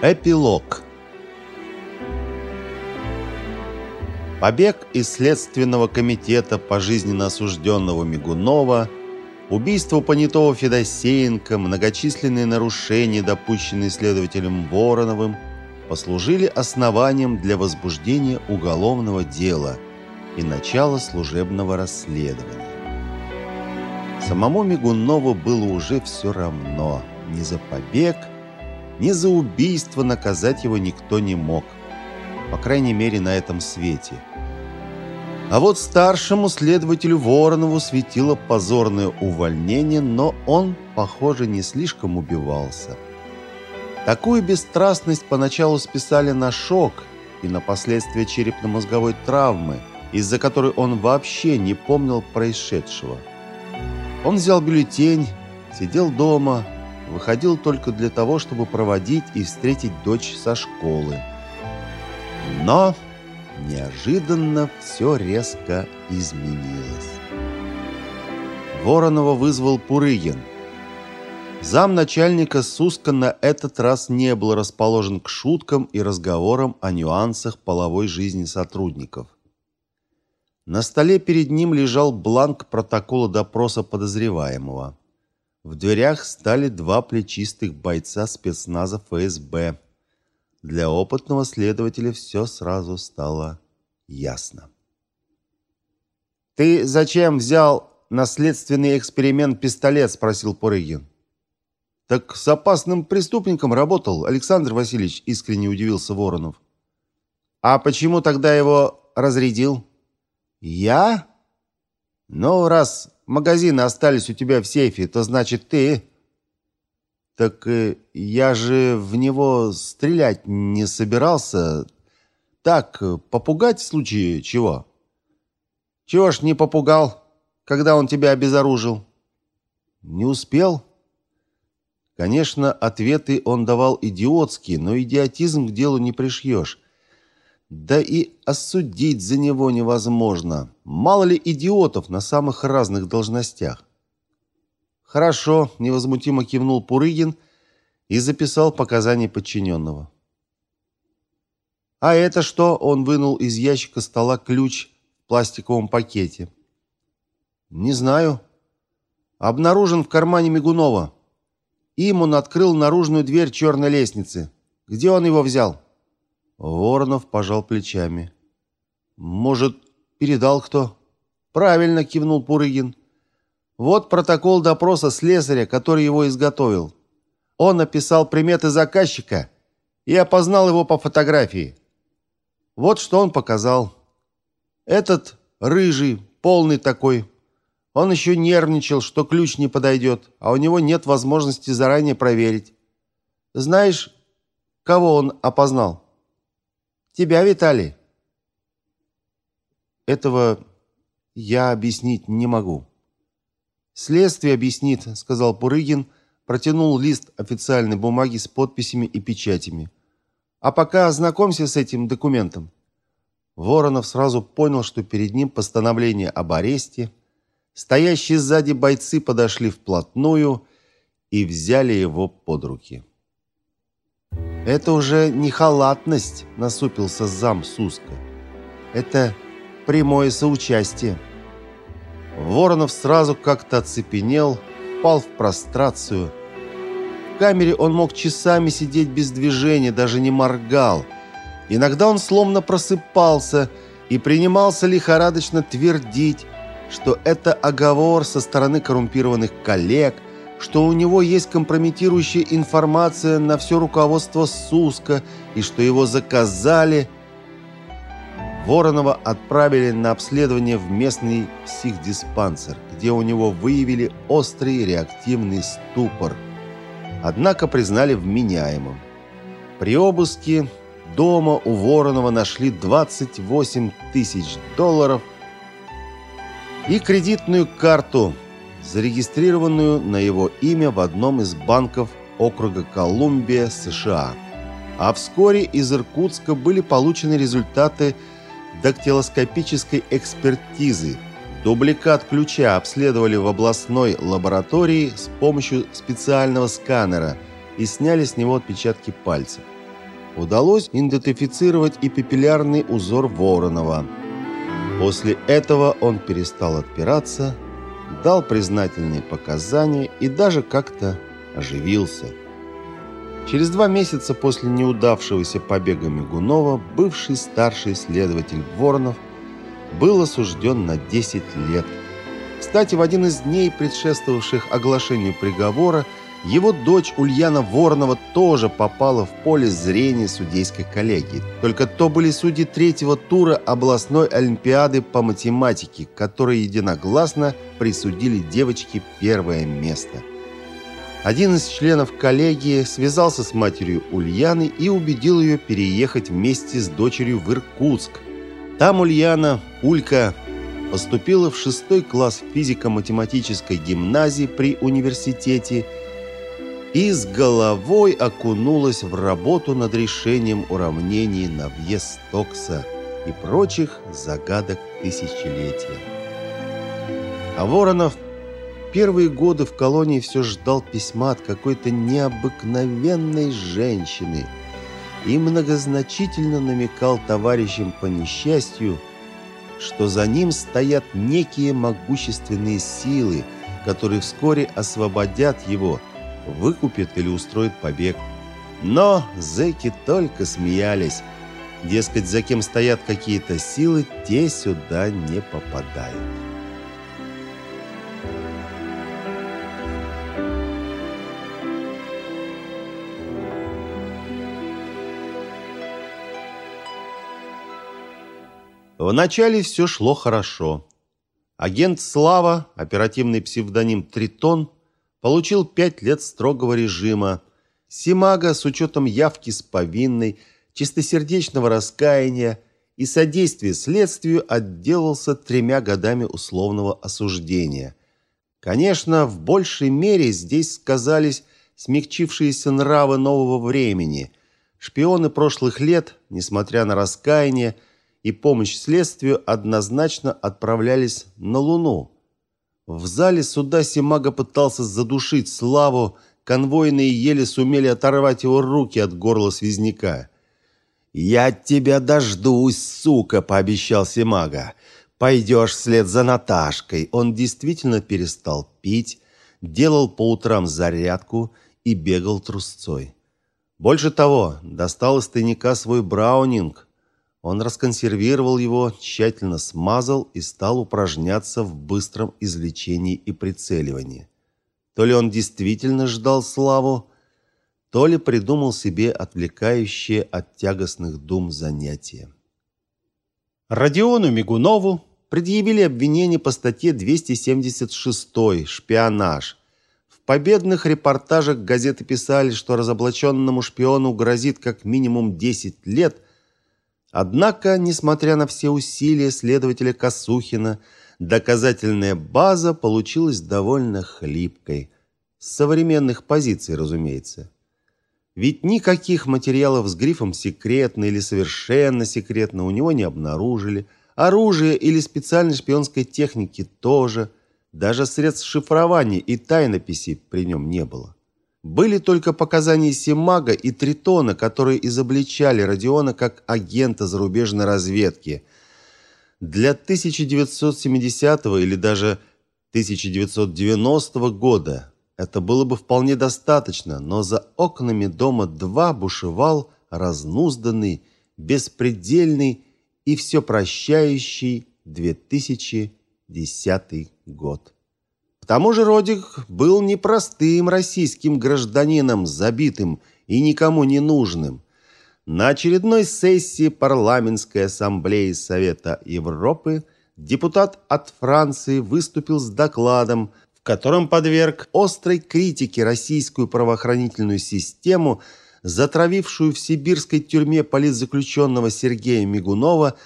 Эпилог Побег из Следственного комитета пожизненно осужденного Мигунова, убийство понятого Федосеенко, многочисленные нарушения, допущенные следователем Вороновым, послужили основанием для возбуждения уголовного дела и начала служебного расследования. Самому Мигунову было уже все равно. Ни за побег, ни за убийство наказать его никто не мог. По крайней мере, на этом свете – а вот старшему следователю Воронову светило позорное увольнение, но он, похоже, не слишком убивался. Такую бесстрастность поначалу списали на шок и на последствия черепно-мозговой травмы, из-за которой он вообще не помнил происшедшего. Он взял бюллетень, сидел дома, выходил только для того, чтобы проводить и встретить дочь со школы. Но Неожиданно все резко изменилось. Воронова вызвал Пурыгин. Замначальника Суска на этот раз не был расположен к шуткам и разговорам о нюансах половой жизни сотрудников. На столе перед ним лежал бланк протокола допроса подозреваемого. В дверях стали два плечистых бойца спецназа ФСБ для опытного следователя все сразу стало ясно. «Ты зачем взял наследственный эксперимент пистолет?» – спросил Порыгин. «Так с опасным преступником работал, Александр Васильевич», – искренне удивился Воронов. «А почему тогда его разрядил?» «Я? Ну, раз магазины остались у тебя в сейфе, то значит ты...» Так э, я же в него стрелять не собирался. Так, э, попугать в случае чего? Чего ж не попугал, когда он тебя обезоружил? Не успел? Конечно, ответы он давал идиотские, но идиотизм к делу не пришьешь. Да и осудить за него невозможно. Мало ли идиотов на самых разных должностях. Хорошо, невозмутимо кивнул Пурыгин и записал показания подчиненного. А это что? Он вынул из ящика стола ключ в пластиковом пакете. Не знаю. Обнаружен в кармане Мигунова. Им он открыл наружную дверь черной лестницы. Где он его взял? Воронов пожал плечами. Может, передал кто? Правильно кивнул Пурыгин. Вот протокол допроса слесаря, который его изготовил. Он написал приметы заказчика и опознал его по фотографии. Вот что он показал. Этот рыжий, полный такой. Он еще нервничал, что ключ не подойдет, а у него нет возможности заранее проверить. Знаешь, кого он опознал? Тебя, Виталий. Этого я объяснить не могу. Следствие объяснит, сказал Пурыгин, протянул лист официальной бумаги с подписями и печатями. А пока ознакомься с этим документом. Воронов сразу понял, что перед ним постановление об аресте. Стоящие сзади бойцы подошли вплотную и взяли его под руки. Это уже не халатность, насупился зам Суска. Это прямое соучастие. Воронов сразу как-то оцепенел, впал в прострацию. В камере он мог часами сидеть без движения, даже не моргал. Иногда он словно просыпался и принимался лихорадочно твердить, что это оговор со стороны коррумпированных коллег, что у него есть компрометирующая информация на все руководство СУСКа и что его заказали – Воронова отправили на обследование в местный психдиспансер, где у него выявили острый реактивный ступор. Однако признали вменяемым. При обыске дома у Воронова нашли 28 тысяч долларов и кредитную карту, зарегистрированную на его имя в одном из банков округа Колумбия, США. А вскоре из Иркутска были получены результаты дактилоскопической экспертизы. Дубликат ключа обследовали в областной лаборатории с помощью специального сканера и сняли с него отпечатки пальцев. удалось идентифицировать и папиллярный узор Воронова. После этого он перестал отпираться, дал признательные показания и даже как-то оживился. Через два месяца после неудавшегося побега Мигунова бывший старший следователь Воронов был осужден на 10 лет. Кстати, в один из дней, предшествовавших оглашению приговора, его дочь Ульяна Воронова тоже попала в поле зрения судейской коллегии. Только то были судьи третьего тура областной олимпиады по математике, которые единогласно присудили девочке первое место. Один из членов коллегии связался с матерью Ульяны и убедил ее переехать вместе с дочерью в Иркутск. Там Ульяна, Улька, поступила в шестой класс физико-математической гимназии при университете и с головой окунулась в работу над решением уравнений на въезд Стокса и прочих загадок тысячелетия. А Воронов первые годы в колонии все ждал письма от какой-то необыкновенной женщины и многозначительно намекал товарищам по несчастью, что за ним стоят некие могущественные силы, которые вскоре освободят его, выкупят или устроят побег. Но зэки только смеялись. Дескать, за кем стоят какие-то силы, те сюда не попадают. Вначале все шло хорошо. Агент Слава, оперативный псевдоним Тритон, получил пять лет строгого режима. Симага с учетом явки с повинной, чистосердечного раскаяния и содействия следствию отделался тремя годами условного осуждения. Конечно, в большей мере здесь сказались смягчившиеся нравы нового времени. Шпионы прошлых лет, несмотря на раскаяние, и помощь следствию однозначно отправлялись на Луну. В зале суда Симага пытался задушить Славу, конвойные еле сумели оторвать его руки от горла связняка. «Я тебя дождусь, сука!» – пообещал Симага. «Пойдешь вслед за Наташкой». Он действительно перестал пить, делал по утрам зарядку и бегал трусцой. Больше того, достал из тайника свой браунинг, он расконсервировал его, тщательно смазал и стал упражняться в быстром извлечении и прицеливании. То ли он действительно ждал славу, то ли придумал себе отвлекающее от тягостных дум занятие. Родиону Мигунову предъявили обвинение по статье 276 «Шпионаж». В победных репортажах газеты писали, что разоблаченному шпиону грозит как минимум 10 лет – Однако, несмотря на все усилия следователя Косухина, доказательная база получилась довольно хлипкой. С современных позиций, разумеется. Ведь никаких материалов с грифом «секретно» или «совершенно секретно» у него не обнаружили. Оружия или специальной шпионской техники тоже. Даже средств шифрования и тайнописи при нем не было. Были только показания Симага и Тритона, которые изобличали Родиона как агента зарубежной разведки. Для 1970 или даже 1990 года это было бы вполне достаточно, но за окнами дома 2 бушевал разнузданный, беспредельный и все прощающий 2010 год тому же Родик был непростым российским гражданином, забитым и никому не нужным. На очередной сессии парламентской ассамблеи Совета Европы депутат от Франции выступил с докладом, в котором подверг острой критике российскую правоохранительную систему, затравившую в сибирской тюрьме политзаключенного Сергея Мигунова,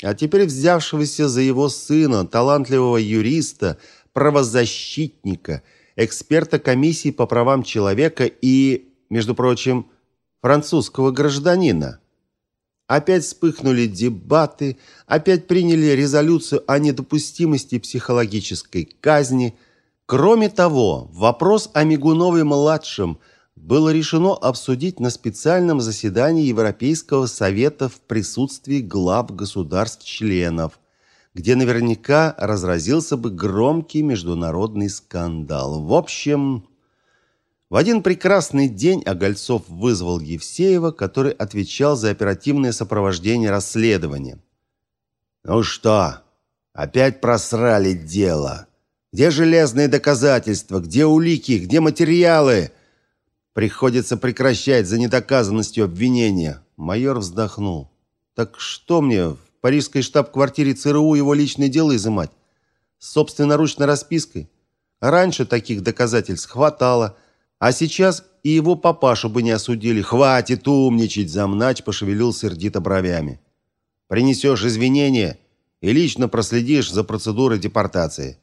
а теперь взявшегося за его сына, талантливого юриста, правозащитника, эксперта комиссии по правам человека и, между прочим, французского гражданина. Опять вспыхнули дебаты, опять приняли резолюцию о недопустимости психологической казни. Кроме того, вопрос о Мигунове-младшем было решено обсудить на специальном заседании Европейского совета в присутствии глав государств-членов, где наверняка разразился бы громкий международный скандал. В общем, в один прекрасный день Огольцов вызвал Евсеева, который отвечал за оперативное сопровождение расследования. «Ну что, опять просрали дело? Где железные доказательства? Где улики? Где материалы?» Приходится прекращать за недоказанностью обвинения. Майор вздохнул. Так что мне в парижской штаб-квартире ЦРУ его личное дело изымать? С собственноручной распиской? Раньше таких доказательств хватало, а сейчас и его папашу бы не осудили. Хватит умничать, замнач пошевелил сердито бровями. Принесешь извинения и лично проследишь за процедурой депортации.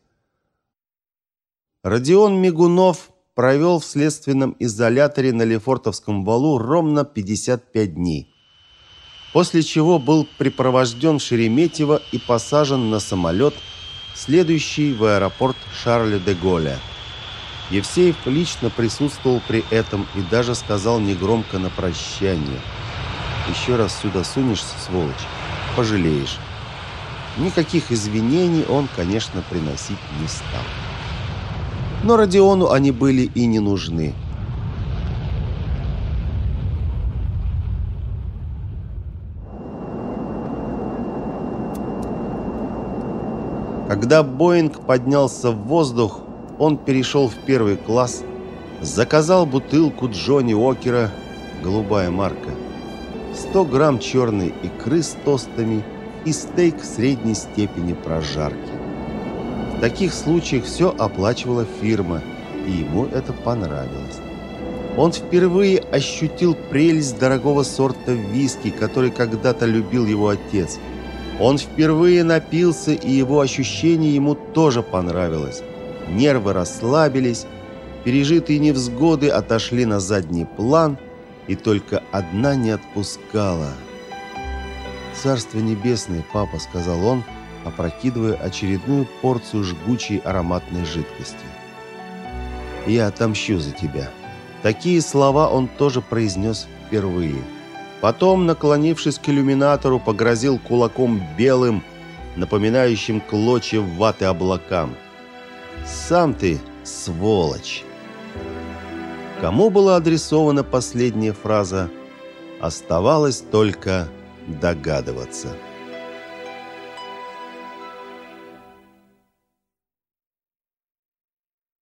Родион Мигунов провел в следственном изоляторе на Лефортовском валу ровно 55 дней. После чего был припровожден в Шереметьево и посажен на самолет, следующий в аэропорт Шарля де Голля. Евсеев лично присутствовал при этом и даже сказал негромко на прощание: «Еще раз сюда сунешься, сволочь, пожалеешь". Никаких извинений он, конечно, приносить не стал но Родиону они были и не нужны. Когда Боинг поднялся в воздух, он перешел в первый класс, заказал бутылку Джонни Окера, голубая марка, 100 грамм черной икры с тостами и стейк средней степени прожарки. В таких случаях все оплачивала фирма, и ему это понравилось. Он впервые ощутил прелесть дорогого сорта виски, который когда-то любил его отец. Он впервые напился, и его ощущение ему тоже понравилось. Нервы расслабились, пережитые невзгоды отошли на задний план, и только одна не отпускала. «Царство небесное, папа», — сказал он, — опрокидывая очередную порцию жгучей ароматной жидкости. «Я отомщу за тебя». Такие слова он тоже произнес впервые. Потом, наклонившись к иллюминатору, погрозил кулаком белым, напоминающим клочья ваты облакам. «Сам ты сволочь!» Кому была адресована последняя фраза, оставалось только догадываться.